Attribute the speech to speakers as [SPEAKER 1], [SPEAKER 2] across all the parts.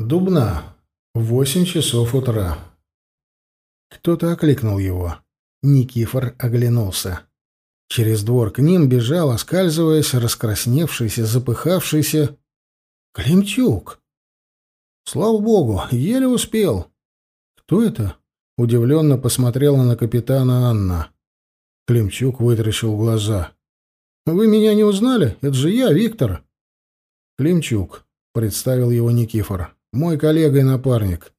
[SPEAKER 1] «Дубна. Восемь часов утра». Кто-то окликнул его. Никифор оглянулся. Через двор к ним бежал, оскальзываясь, раскрасневшийся, запыхавшийся. «Климчук!» «Слава богу, еле успел!» «Кто это?» — удивленно посмотрела на капитана Анна. Климчук вытаращил глаза. «Вы меня не узнали? Это же я, Виктор!» «Климчук», — представил его Никифор. Мой коллега и напарник.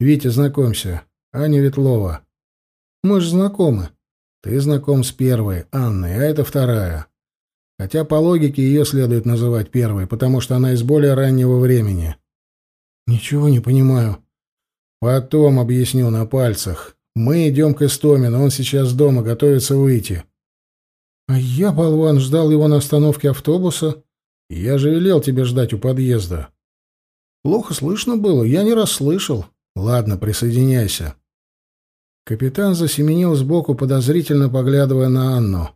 [SPEAKER 1] Витя, знакомься. Аня Ветлова. Мы же знакомы. Ты знаком с первой, Анной, а это вторая. Хотя по логике ее следует называть первой, потому что она из более раннего времени. Ничего не понимаю. Потом объясню на пальцах. Мы идем к Истомину, он сейчас дома, готовится выйти. А я, болван, ждал его на остановке автобуса. Я же велел тебе ждать у подъезда. Плохо слышно было, я не расслышал. Ладно, присоединяйся. Капитан засеменил сбоку, подозрительно поглядывая на Анну.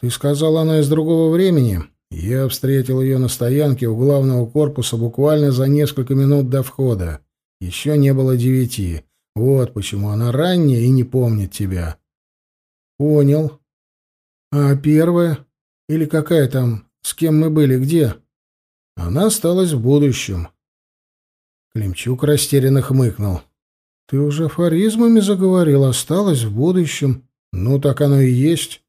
[SPEAKER 1] Ты сказал, она из другого времени. Я встретил ее на стоянке у главного корпуса буквально за несколько минут до входа. Еще не было девяти. Вот почему она ранняя и не помнит тебя. Понял. А первая? Или какая там? С кем мы были? Где? Она осталась в будущем. Климчук растерянно хмыкнул. «Ты уже афоризмами заговорил, осталось в будущем. Ну, так оно и есть».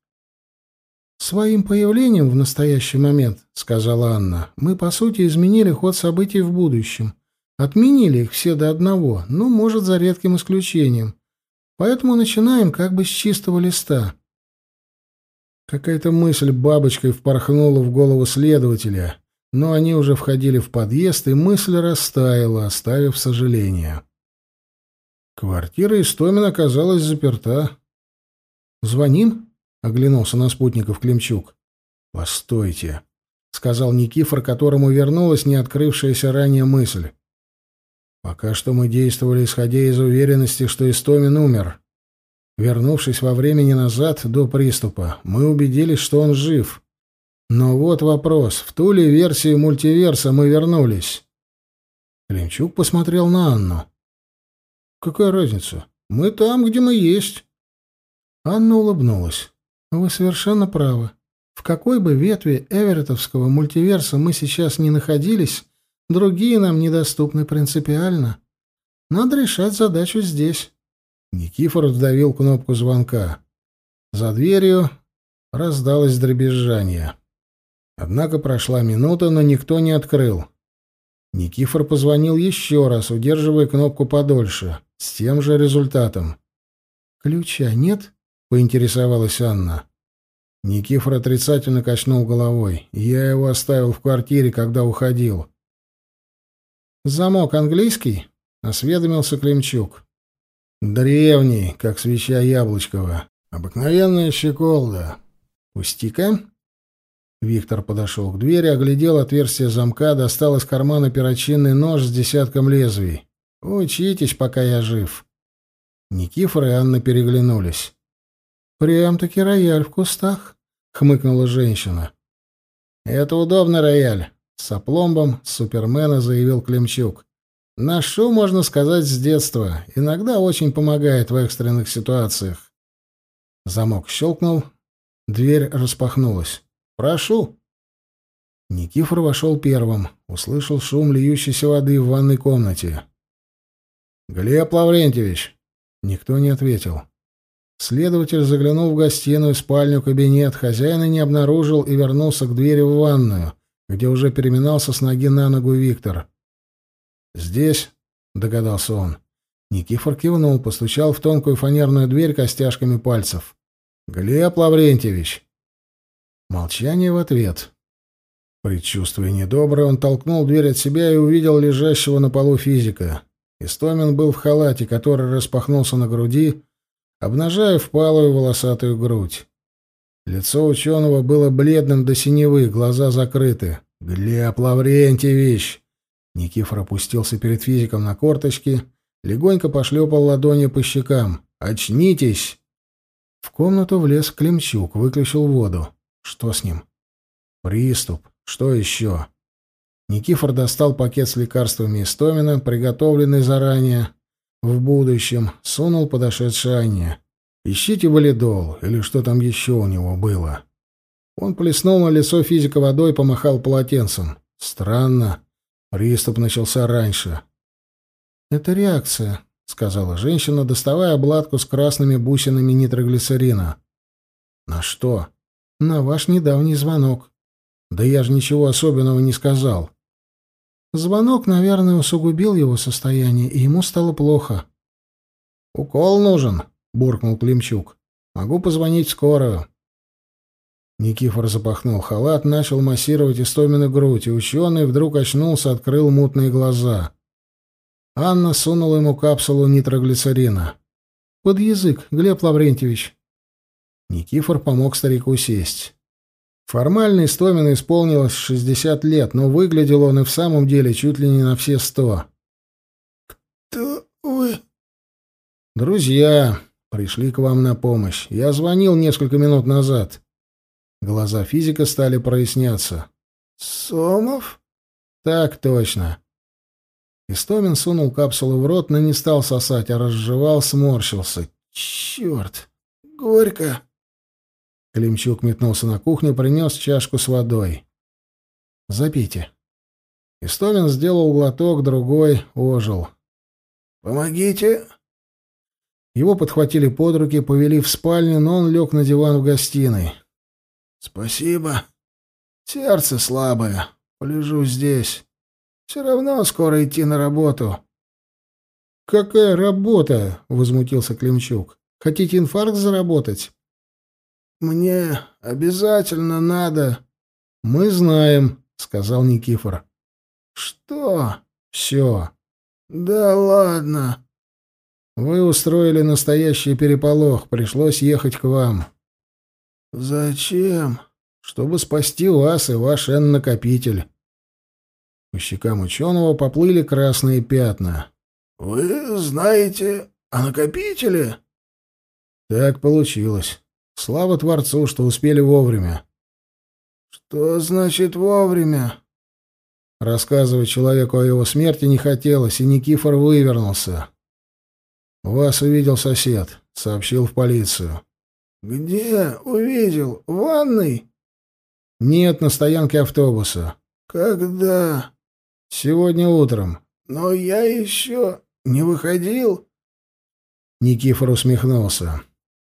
[SPEAKER 1] «Своим появлением в настоящий момент, — сказала Анна, — мы, по сути, изменили ход событий в будущем. Отменили их все до одного, ну, может, за редким исключением. Поэтому начинаем как бы с чистого листа». Какая-то мысль бабочкой впорхнула в голову следователя но они уже входили в подъезд, и мысль растаяла, оставив сожаление. Квартира Истомина оказалась заперта. «Звоним?» — оглянулся на спутников Климчук. «Постойте», — сказал Никифор, которому вернулась не открывшаяся ранее мысль. «Пока что мы действовали, исходя из уверенности, что Истомин умер. Вернувшись во времени назад, до приступа, мы убедились, что он жив». Но вот вопрос. В ту ли версию мультиверса мы вернулись? Клинчук посмотрел на Анну. Какая разница? Мы там, где мы есть. Анна улыбнулась. Вы совершенно правы. В какой бы ветви Эверетовского мультиверса мы сейчас не находились, другие нам недоступны принципиально. Надо решать задачу здесь. Никифор вдавил кнопку звонка. За дверью раздалось дребезжание. Однако прошла минута, но никто не открыл. Никифор позвонил еще раз, удерживая кнопку подольше, с тем же результатом. «Ключа нет?» — поинтересовалась Анна. Никифор отрицательно качнул головой. «Я его оставил в квартире, когда уходил». «Замок английский?» — осведомился Климчук. «Древний, как свеча Яблочкова. Обыкновенная щеколда. Пусти-ка». Виктор подошел к двери, оглядел отверстие замка, достал из кармана перочинный нож с десятком лезвий. «Учитесь, пока я жив». Никифор и Анна переглянулись. «Прям-таки рояль в кустах», — хмыкнула женщина. «Это удобно, рояль», — с опломбом супермена заявил Климчук. «Ношу, можно сказать, с детства. Иногда очень помогает в экстренных ситуациях». Замок щелкнул, дверь распахнулась. Прошу!» Никифор вошел первым, услышал шум, льющейся воды в ванной комнате. «Глеб Лаврентьевич!» Никто не ответил. Следователь заглянул в гостиную, спальню, кабинет. Хозяина не обнаружил и вернулся к двери в ванную, где уже переминался с ноги на ногу Виктор. «Здесь?» — догадался он. Никифор кивнул, постучал в тонкую фанерную дверь костяшками пальцев. «Глеб Лаврентьевич!» Молчание в ответ. Предчувствуя недоброе, он толкнул дверь от себя и увидел лежащего на полу физика. Истомин был в халате, который распахнулся на груди, обнажая впалую волосатую грудь. Лицо ученого было бледным до синевы, глаза закрыты. «Глеб Лаврентьевич!» Никифор опустился перед физиком на корточки, легонько пошлепал ладонью по щекам. «Очнитесь!» В комнату влез Климчук, выключил воду. Что с ним? Приступ. Что еще? Никифор достал пакет с лекарствами из Истомина, приготовленный заранее, в будущем, сунул подошедшей Анне. «Ищите валидол, или что там еще у него было». Он плеснул на лицо физика водой, и помахал полотенцем. «Странно. Приступ начался раньше». «Это реакция», — сказала женщина, доставая обладку с красными бусинами нитроглицерина. «На что?» на ваш недавний звонок. Да я же ничего особенного не сказал. Звонок, наверное, усугубил его состояние, и ему стало плохо. «Укол нужен», — буркнул Климчук. «Могу позвонить скорую». Никифор запахнул халат, начал массировать Истомину грудь, и ученый вдруг очнулся, открыл мутные глаза. Анна сунула ему капсулу нитроглицерина. «Под язык, Глеб Лаврентьевич», Никифор помог старику сесть. Формально Истомину исполнилось 60 лет, но выглядел он и в самом деле чуть ли не на все сто.
[SPEAKER 2] «Кто вы?»
[SPEAKER 1] «Друзья, пришли к вам на помощь. Я звонил несколько минут назад». Глаза физика стали проясняться.
[SPEAKER 2] «Сомов?»
[SPEAKER 1] «Так точно». Истомин сунул капсулу в рот, но не стал сосать, а разжевал, сморщился. «Черт!
[SPEAKER 2] Горько!»
[SPEAKER 1] Климчук метнулся на кухню, и принес чашку с водой. «Запейте». Истомин сделал глоток, другой ожил.
[SPEAKER 2] «Помогите!»
[SPEAKER 1] Его подхватили под руки, повели в спальню, но он лег на диван в гостиной.
[SPEAKER 2] «Спасибо. Сердце слабое. Полежу здесь. Все равно скоро идти на работу».
[SPEAKER 1] «Какая работа?» — возмутился Климчук. «Хотите инфаркт заработать?»
[SPEAKER 2] «Мне обязательно надо!»
[SPEAKER 1] «Мы знаем», — сказал Никифор.
[SPEAKER 2] «Что?»
[SPEAKER 1] «Все».
[SPEAKER 2] «Да ладно».
[SPEAKER 1] «Вы устроили настоящий переполох. Пришлось ехать к вам».
[SPEAKER 2] «Зачем?»
[SPEAKER 1] «Чтобы спасти вас и ваш Н-накопитель». По щекам ученого поплыли красные пятна.
[SPEAKER 2] «Вы знаете о накопителе?»
[SPEAKER 1] «Так получилось». Слава Творцу, что успели вовремя.
[SPEAKER 2] Что значит вовремя?
[SPEAKER 1] Рассказывать человеку о его смерти не хотелось, и Никифор вывернулся. «Вас увидел сосед», — сообщил в полицию.
[SPEAKER 2] «Где увидел? В ванной?»
[SPEAKER 1] «Нет, на стоянке автобуса».
[SPEAKER 2] «Когда?»
[SPEAKER 1] «Сегодня утром».
[SPEAKER 2] «Но я еще не выходил».
[SPEAKER 1] Никифор усмехнулся.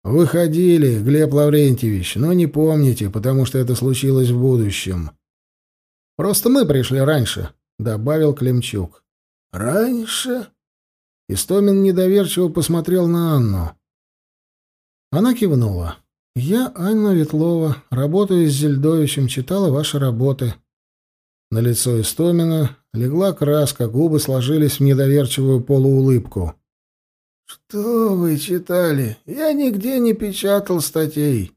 [SPEAKER 1] Выходили, Глеб Лаврентьевич, но не помните, потому что это случилось в будущем. Просто мы пришли раньше, добавил Климчук.
[SPEAKER 2] Раньше?
[SPEAKER 1] Истомин недоверчиво посмотрел на Анну. Она кивнула. «Я, Анна Ветлова, работаю с Зельдовичем, читала ваши работы». На лицо Истомина легла краска, губы сложились в недоверчивую полуулыбку.
[SPEAKER 2] «Что вы читали? Я нигде не печатал статей».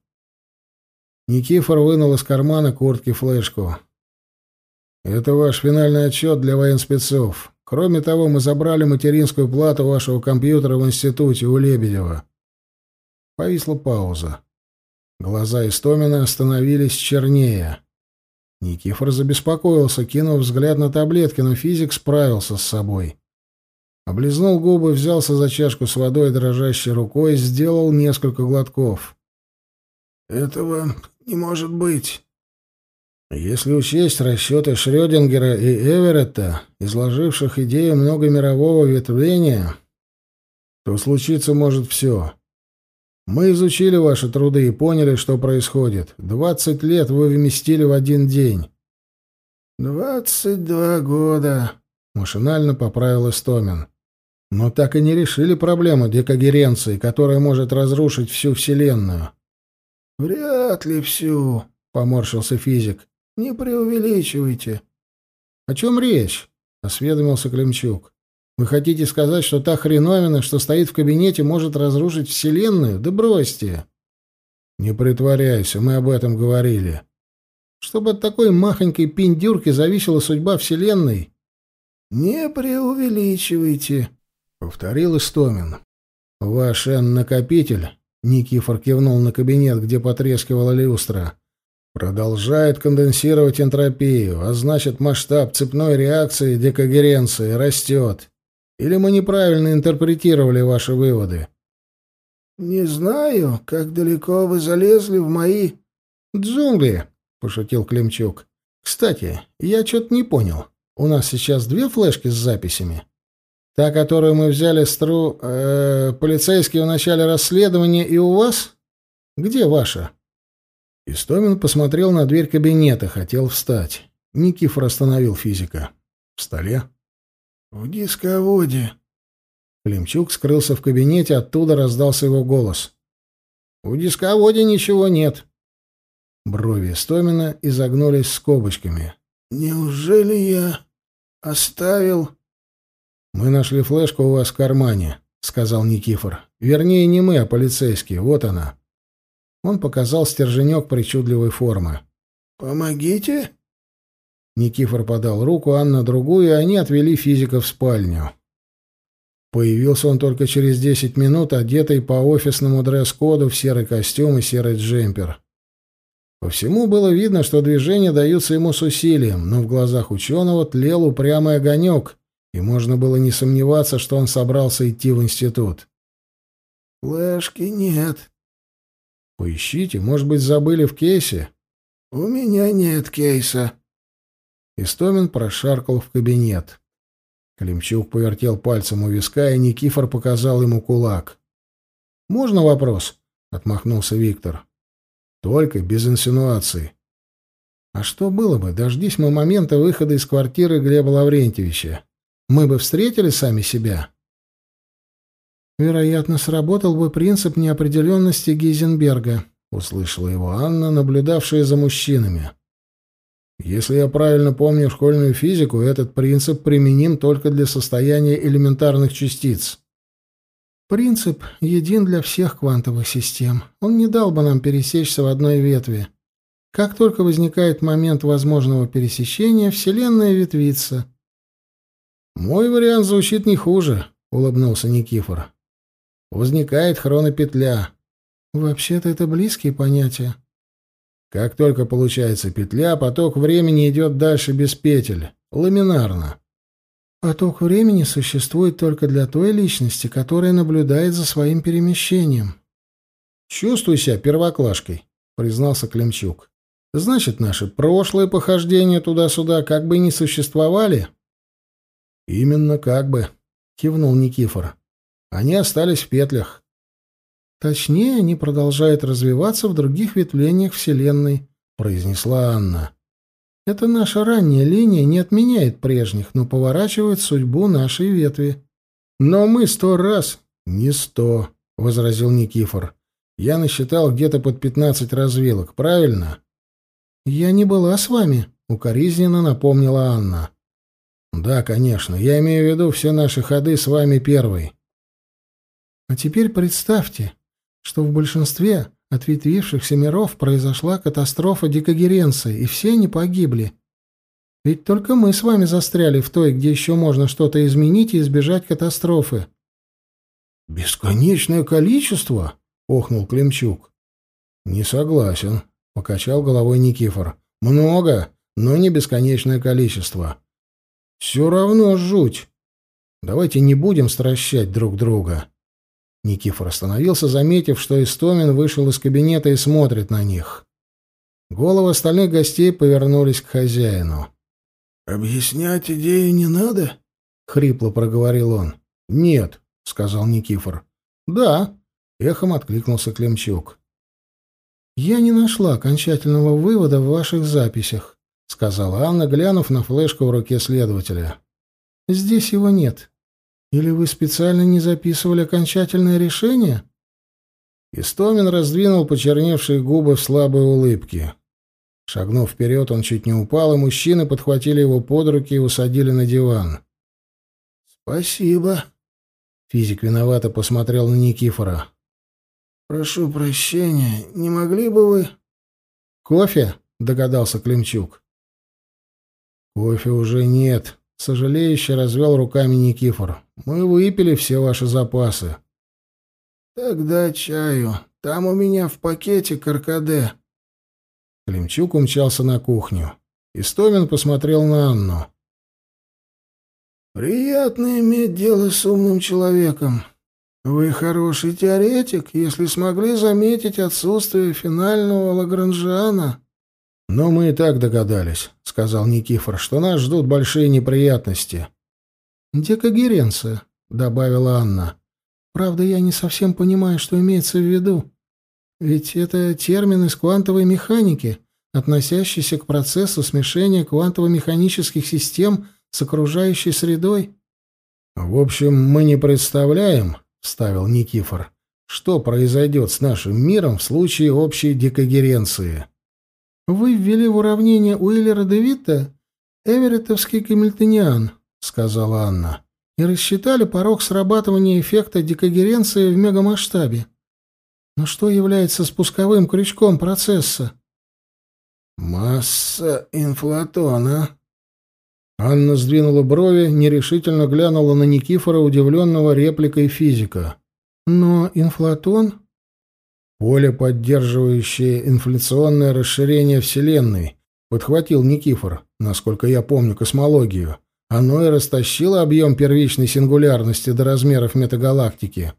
[SPEAKER 1] Никифор вынул из кармана куртки флешку. «Это ваш финальный отчет для военспецов. Кроме того, мы забрали материнскую плату вашего компьютера в институте у Лебедева». Повисла пауза. Глаза Истомина становились чернее. Никифор забеспокоился, кинув взгляд на таблетки, но физик справился с собой. А Облизнул губы, взялся за чашку с водой дрожащей рукой, сделал несколько глотков.
[SPEAKER 2] «Этого не может быть!»
[SPEAKER 1] Если учесть расчеты Шрёдингера и Эверетта, изложивших идею многомирового ветвления, то случиться может все. Мы изучили ваши труды и поняли, что происходит. Двадцать лет вы вместили в один день.
[SPEAKER 2] «Двадцать два года», —
[SPEAKER 1] машинально поправил Истомин но так и не решили проблему декогеренции, которая может разрушить всю Вселенную.
[SPEAKER 2] «Вряд ли всю», — поморщился физик. «Не преувеличивайте».
[SPEAKER 1] «О чем речь?» — осведомился Климчук. «Вы хотите сказать, что та хреновина, что стоит в кабинете, может разрушить Вселенную? Да бросьте!» «Не притворяйся, мы об этом говорили». «Чтобы от такой махонькой пиндюрки зависела судьба Вселенной?»
[SPEAKER 2] «Не преувеличивайте», —
[SPEAKER 1] повторил Истомин. «Ваш накопитель», — Никифор кивнул на кабинет, где потрескивала люстра, — «продолжает конденсировать энтропию, а значит масштаб цепной реакции декогеренции растет. Или мы неправильно интерпретировали ваши выводы?»
[SPEAKER 2] «Не знаю, как далеко вы залезли в мои...»
[SPEAKER 1] «Джунгли», — пошутил Климчук. «Кстати, я что-то не понял. У нас сейчас две флешки с записями?» Та, которую мы взяли стру... Э, полицейские в начале расследования, и у вас? Где ваша?» Истомин посмотрел на дверь кабинета, хотел встать. Никифор остановил физика. «В столе?»
[SPEAKER 2] «В дисководе».
[SPEAKER 1] Климчук скрылся в кабинете, оттуда раздался его голос. «У дисководе ничего нет». Брови Истомина изогнулись скобочками.
[SPEAKER 2] «Неужели я оставил...»
[SPEAKER 1] «Мы нашли флешку у вас в кармане», — сказал Никифор. «Вернее, не мы, а полицейские. Вот она». Он показал стерженек причудливой формы.
[SPEAKER 2] «Помогите?»
[SPEAKER 1] Никифор подал руку, Анна другую, и они отвели физика в спальню. Появился он только через десять минут, одетый по офисному дресс-коду в серый костюм и серый джемпер. По всему было видно, что движения даются ему с усилием, но в глазах ученого тлел упрямый огонек, и можно было не сомневаться, что он собрался идти в институт.
[SPEAKER 2] «Флешки нет».
[SPEAKER 1] «Поищите, может быть, забыли в кейсе?»
[SPEAKER 2] «У меня нет кейса».
[SPEAKER 1] Истомин прошаркал в кабинет. Климчук повертел пальцем у виска, и Никифор показал ему кулак. «Можно вопрос?» — отмахнулся Виктор. «Только без инсинуации». «А что было бы, дождись мы момента выхода из квартиры Глеба Лаврентьевича?» мы бы встретили сами себя. Вероятно, сработал бы принцип неопределенности Гейзенберга, услышала его Анна, наблюдавшая за мужчинами. Если я правильно помню школьную физику, этот принцип применим только для состояния элементарных частиц. Принцип един для всех квантовых систем. Он не дал бы нам пересечься в одной ветви. Как только возникает момент возможного пересечения, Вселенная ветвится — «Мой вариант звучит не хуже», — улыбнулся Никифор. «Возникает хронопетля». «Вообще-то это близкие понятия». «Как только получается петля, поток времени идет дальше без петель, ламинарно». «Поток времени существует только для той личности, которая наблюдает за своим перемещением». «Чувствуй себя первоклашкой», — признался Климчук. «Значит, наши прошлые похождения туда-сюда как бы не существовали?» «Именно как бы», — кивнул Никифор. «Они остались в петлях». «Точнее, они продолжают развиваться в других ветвлениях Вселенной», — произнесла Анна. «Это наша ранняя линия не отменяет прежних, но поворачивает судьбу нашей ветви». «Но мы сто раз...» «Не сто», — возразил Никифор. «Я насчитал где-то под пятнадцать развилок, правильно?» «Я не была с вами», — укоризненно напомнила Анна. Да, конечно, я имею в виду все наши ходы с вами первой. А теперь представьте, что в большинстве ответвившихся миров произошла катастрофа дикогеренции и все они погибли. Ведь только мы с вами застряли в той, где еще можно что-то изменить и избежать катастрофы. «Бесконечное количество?» — охнул Климчук. «Не согласен», — покачал головой Никифор. «Много, но не бесконечное количество. «Все равно жуть. Давайте не будем стращать друг друга». Никифор остановился, заметив, что Истомин вышел из кабинета и смотрит на них. Головы остальных гостей повернулись к хозяину.
[SPEAKER 2] «Объяснять идею не надо?» — хрипло проговорил он.
[SPEAKER 1] «Нет», — сказал Никифор. «Да», — эхом откликнулся Климчук. «Я не нашла окончательного вывода в ваших записях. — сказала Анна, глянув на флешку в руке следователя. «Здесь его нет. Или вы специально не записывали окончательное решение?» Истомин раздвинул почерневшие губы в слабой улыбке. Шагнув вперед, он чуть не упал, и мужчины подхватили его под руки и усадили на диван.
[SPEAKER 2] «Спасибо», —
[SPEAKER 1] физик виновато посмотрел на Никифора.
[SPEAKER 2] «Прошу прощения, не могли бы вы...»
[SPEAKER 1] «Кофе?» — догадался Климчук. Кофе уже нет, сожалеюще развел руками Никифор. Мы выпили все ваши запасы.
[SPEAKER 2] Тогда чаю. Там у меня в пакете каркаде.
[SPEAKER 1] Климчук умчался на кухню. Истомин посмотрел на Анну.
[SPEAKER 2] «Приятно иметь дело с умным человеком. Вы хороший теоретик, если смогли заметить отсутствие финального Лагранжана.
[SPEAKER 1] «Но мы и так догадались», — сказал Никифор, — «что нас ждут большие неприятности».
[SPEAKER 3] «Декогеренция», — добавила Анна. «Правда, я не совсем понимаю, что имеется в виду. Ведь это термин из квантовой механики, относящийся к процессу смешения квантово-механических систем с окружающей средой».
[SPEAKER 1] «В общем, мы не представляем», — вставил Никифор, — «что произойдет с нашим миром в случае общей декогеренции».
[SPEAKER 3] «Вы ввели в уравнение Уиллера Девита эвереттовский камильтониан», — сказала Анна, «и рассчитали порог срабатывания эффекта декогеренции в мегамасштабе. Но что является спусковым крючком процесса?»
[SPEAKER 2] «Масса инфлатона».
[SPEAKER 1] Анна сдвинула брови, нерешительно глянула на Никифора, удивленного репликой физика.
[SPEAKER 3] «Но инфлатон
[SPEAKER 1] Воля, поддерживающая инфляционное расширение Вселенной, подхватил Никифор, насколько я помню, космологию. Оно и растащило объем первичной сингулярности до размеров метагалактики.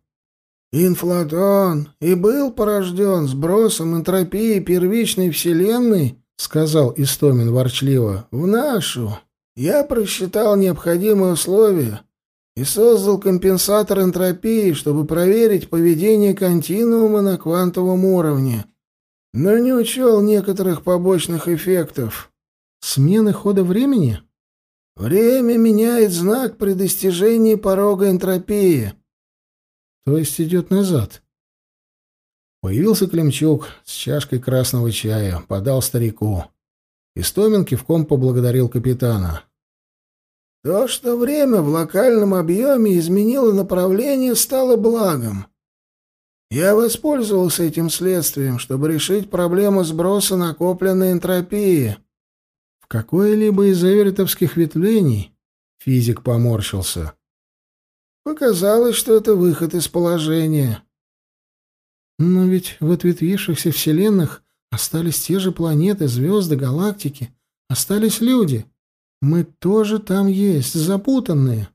[SPEAKER 2] «Инфлатон и был порожден сбросом энтропии первичной Вселенной», — сказал Истомин ворчливо, — «в нашу. Я просчитал необходимые условия и создал компенсатор энтропии, чтобы проверить поведение континуума на квантовом уровне, но не учел некоторых побочных эффектов.
[SPEAKER 3] Смены хода времени?
[SPEAKER 2] Время меняет знак при достижении порога энтропии.
[SPEAKER 3] То есть идет назад.
[SPEAKER 1] Появился Климчук с чашкой красного чая, подал старику. Истомин кивком поблагодарил капитана.
[SPEAKER 2] То, что время в локальном объеме изменило направление, стало благом. Я воспользовался этим следствием, чтобы решить проблему сброса накопленной энтропии.
[SPEAKER 3] В какое-либо из эвертовских ветвлений физик поморщился.
[SPEAKER 2] Показалось, что это выход из положения.
[SPEAKER 3] Но ведь в ответвившихся вселенных остались те же планеты, звезды, галактики, остались люди — мы тоже там есть, запутанные.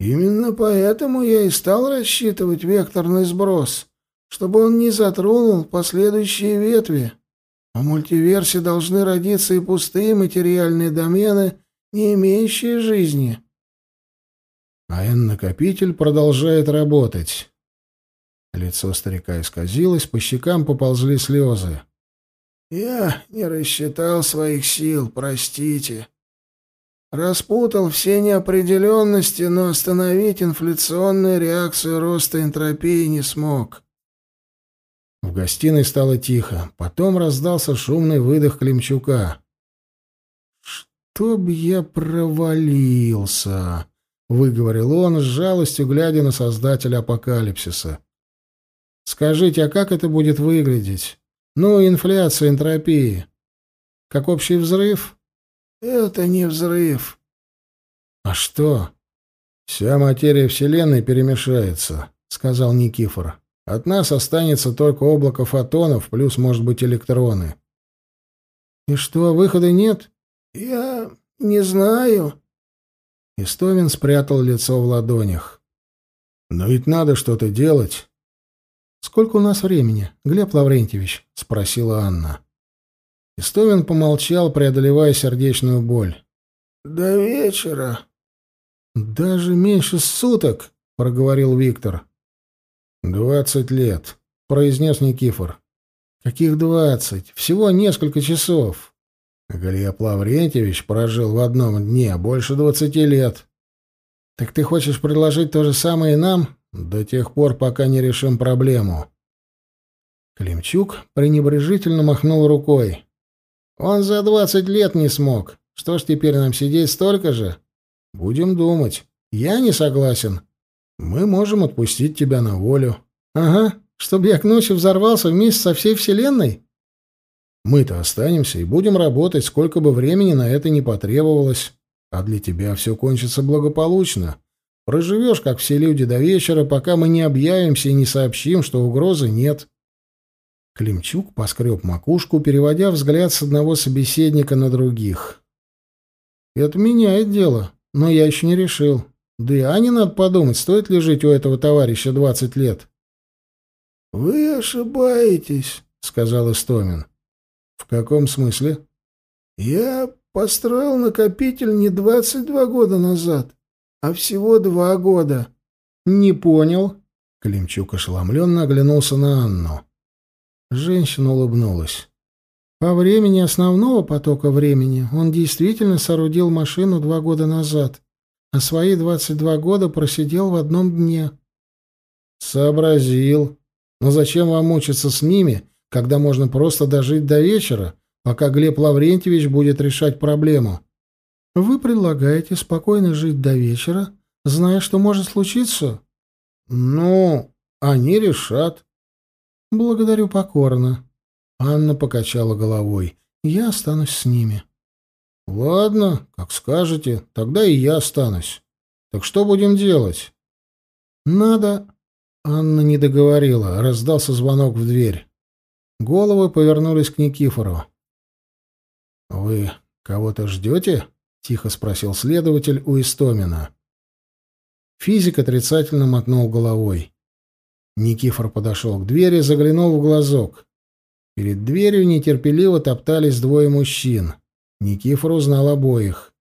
[SPEAKER 2] Именно поэтому я и стал рассчитывать векторный сброс, чтобы он не затронул последующие ветви. В мультиверсе должны родиться и пустые материальные домены, не имеющие жизни.
[SPEAKER 1] А N-накопитель продолжает работать. Лицо старика исказилось, по щекам поползли слезы.
[SPEAKER 2] «Я не рассчитал своих сил, простите», Распутал все неопределенности, но остановить инфляционную реакцию роста энтропии не смог.
[SPEAKER 1] В гостиной стало тихо. Потом раздался шумный выдох Климчука. «Чтоб я провалился!» — выговорил он с жалостью, глядя на создателя апокалипсиса. «Скажите, а как это будет выглядеть? Ну, инфляция энтропии. Как общий взрыв?»
[SPEAKER 2] Это не взрыв.
[SPEAKER 1] А что? Вся материя Вселенной перемешается, сказал Никифор. От нас останется только облако фотонов, плюс, может быть, электроны.
[SPEAKER 3] И что, выхода нет?
[SPEAKER 2] Я не знаю.
[SPEAKER 1] Истомин спрятал лицо в ладонях. Но ведь надо что-то делать.
[SPEAKER 3] Сколько у нас времени, Глеб Лаврентьевич? спросила Анна.
[SPEAKER 1] Истовин помолчал, преодолевая сердечную боль.
[SPEAKER 2] «До вечера».
[SPEAKER 3] «Даже меньше суток», — проговорил Виктор.
[SPEAKER 1] «Двадцать лет», — произнес Никифор.
[SPEAKER 3] «Каких двадцать? Всего несколько часов».
[SPEAKER 1] Галия Плаврентьевич прожил в одном дне больше двадцати лет.
[SPEAKER 3] «Так ты хочешь предложить то же самое и нам?»
[SPEAKER 1] «До тех пор, пока не решим проблему».
[SPEAKER 3] Климчук пренебрежительно махнул рукой. Он за двадцать лет не смог. Что ж теперь нам сидеть столько же?
[SPEAKER 1] Будем думать.
[SPEAKER 3] Я не согласен.
[SPEAKER 1] Мы можем отпустить тебя на волю.
[SPEAKER 3] Ага, чтобы я к ночи взорвался вместе со всей вселенной?
[SPEAKER 1] Мы-то останемся и будем работать, сколько бы времени на это не потребовалось. А для тебя все кончится благополучно. Проживешь, как все люди, до вечера, пока мы не объявимся и не сообщим, что угрозы нет. Климчук поскреб макушку, переводя взгляд с одного собеседника на других. «Это меняет дело, но я еще не решил. Да и Ане надо подумать, стоит ли жить у этого товарища двадцать лет».
[SPEAKER 2] «Вы ошибаетесь», — сказал Истомин.
[SPEAKER 1] «В каком смысле?»
[SPEAKER 2] «Я построил накопитель не двадцать два года назад, а всего два года».
[SPEAKER 1] «Не понял». Климчук ошеломленно оглянулся на Анну. Женщина улыбнулась. По времени основного потока времени он действительно соорудил машину два года назад, а свои 22 года просидел в одном дне. Сообразил. Но зачем вам мучиться с ними, когда можно просто дожить до вечера, пока Глеб Лаврентьевич будет решать проблему? Вы предлагаете спокойно жить до вечера, зная, что может случиться? Ну, они решат. «Благодарю покорно». Анна покачала головой. «Я останусь с ними». «Ладно, как скажете, тогда и я останусь. Так что будем делать?» «Надо...» Анна не договорила, раздался звонок в дверь. Головы повернулись к Никифору. «Вы кого-то ждете?» — тихо спросил следователь у Истомина. Физик отрицательно мотнул головой. Никифор подошел к двери и заглянул в глазок. Перед дверью нетерпеливо топтались двое мужчин. Никифор узнал обоих.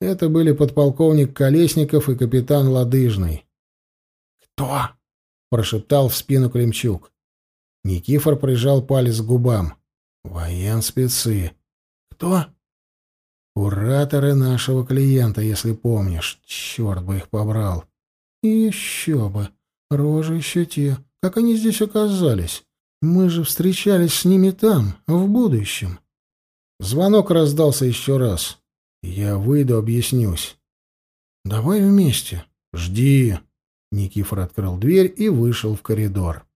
[SPEAKER 1] Это были подполковник Колесников и капитан Ладыжный.
[SPEAKER 2] «Кто?»
[SPEAKER 1] — прошептал в спину Климчук. Никифор прижал палец к губам. «Военспецы».
[SPEAKER 2] «Кто?»
[SPEAKER 1] «Кураторы нашего клиента, если помнишь. Черт бы их побрал». «И еще бы», Рожа еще. Как они здесь оказались? Мы же встречались с ними там, в будущем. Звонок раздался еще раз. Я выйду, объяснюсь. Давай вместе. Жди. Никифор открыл дверь и вышел в коридор.